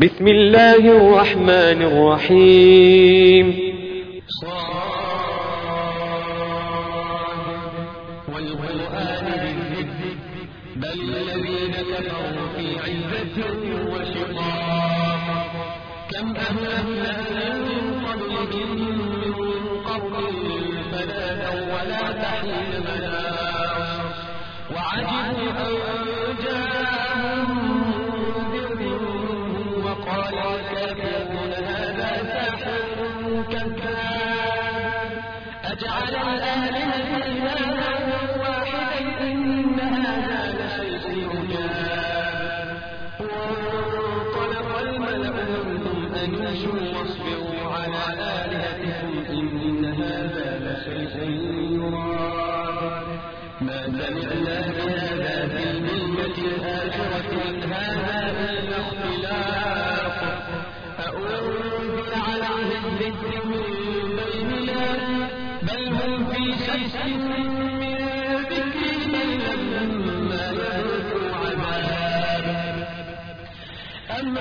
بسم الله الرحمن الرحيم. والقرآن بالذكر بل الذين في عزة كم من من فنادوا ولا وعجبوا أن جاءهم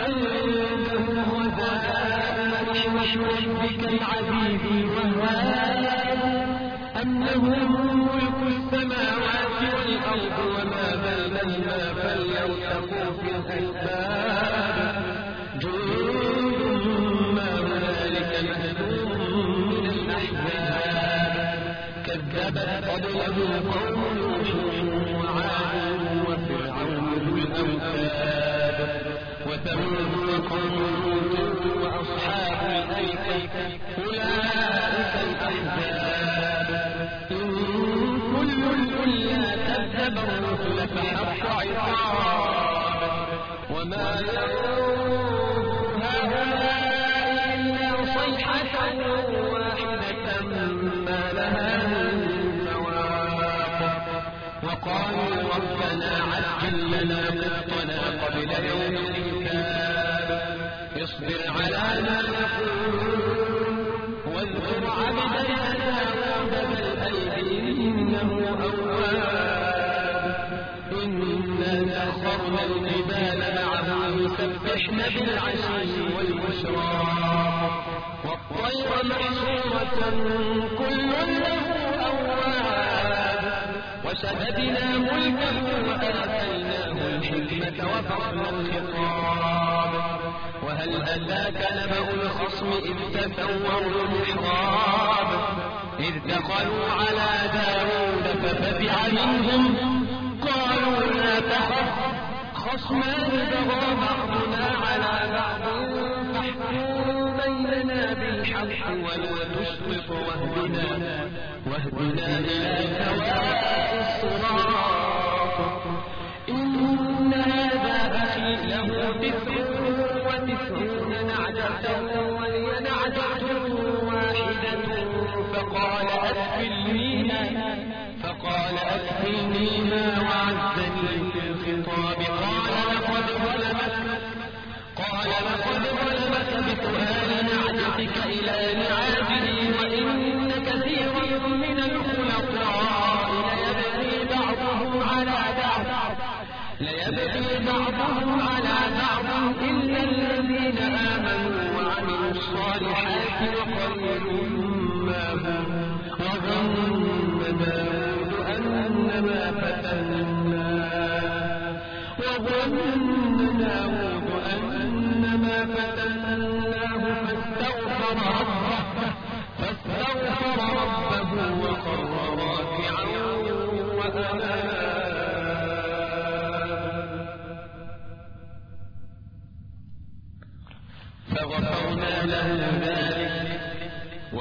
خزائن رحمة ربك العزيز الوهاب لهم ملك السماوات والأرض وما بينهما فليرتقوا في الأسباب وقالوا ربنا عجل لنا قسطنا قبل يوم الحساب. اصبر على ما نقول واذكر عبدنا داود ذا الأيدي إنه أواب. إنا سخرنا الجبال معه يسبحن بالعشي والإشراق والطير محشورة كل له وشددنا ملكه وآتيناه الحكمة وفصل الخطاب. وهل أتاك نبأ الخصم إذ تسوروا المحراب؟ إذ دخلوا على داود ففزع منهم. قالوا لا تخف خصمان بغى بعضنا على بعض. بيننا بالحق ولا تشرق واهدنا واهدنا إلى سواء فقال أكفلنيها فقال أكفلنيها وعزني في قال لقد ظلمك قال لقد ظلمك آمنوا وعملوا الصالحات وقليل ما هم وظن داود أنما فتناه وظن داود أنما فتناه فاستغفر ربه فاستغفر ربه وخر راكعا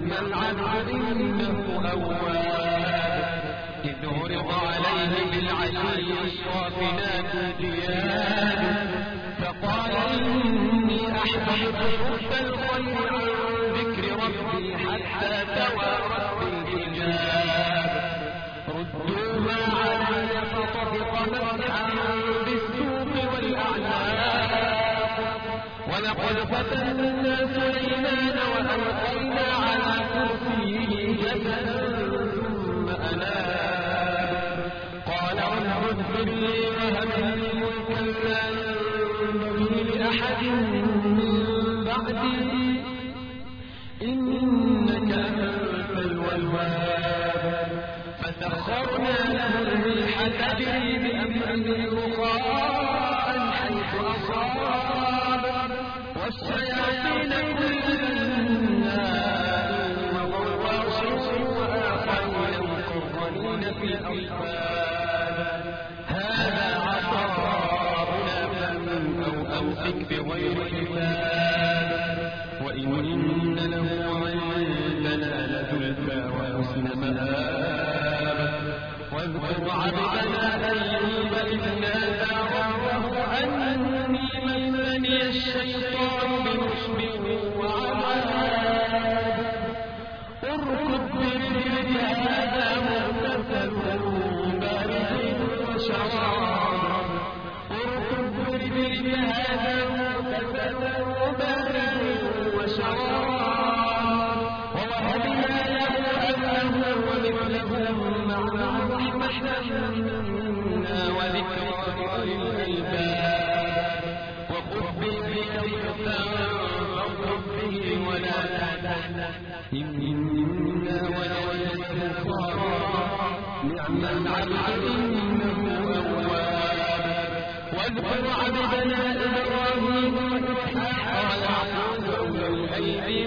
نعم العبد إنه أواب إذ عرض عليه بالعشي الصافنات الجياد فقال إني أحببت حب الخير عن ذكر ربي حتى توارت بالحجاب ردوها علي فطفق مسحا بالسوق والأعناق. ولقد فتنا سليمان وألقينا رب اغفر لي وهب لي الشيطان إنا وجدناه صابرا نعم العبد إنه أواب واذكر عبدنا إبراهيم وإسحاق ويعقوب أولي الأيدي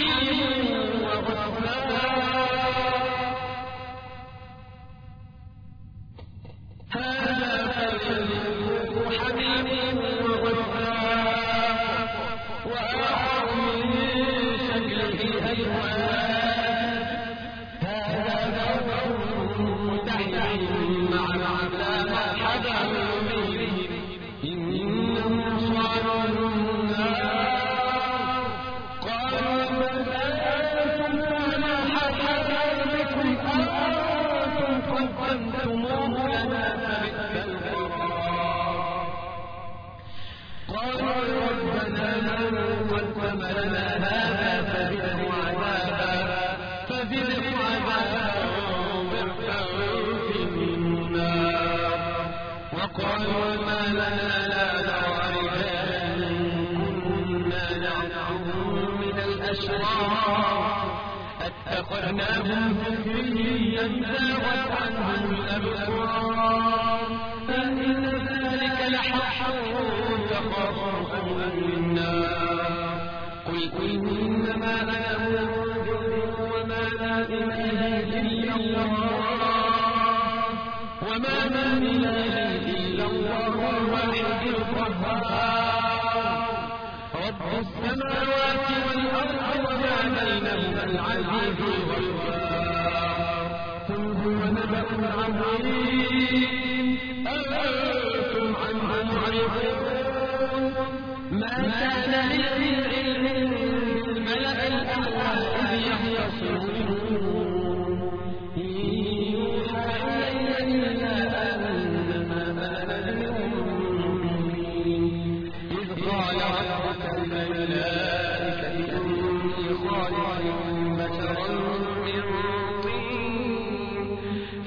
حميم وغسان هذا فليذوق حميم وغساق وآخر من شكله هذا ذوق متحيل مع العذاب في الظل زاغت عنهم الأبصار فإن ذلك لحق تخاف أهل قل إنما أنا منذر وما لا إله إلا الله وما من إله إلا الله الواحد القهار رب السماوات والأرض العزيز الغفار قل هو نبأ عظيم أنتم عنه معرضون ما كان للعلم الملأ الأعلى إذ يختصمون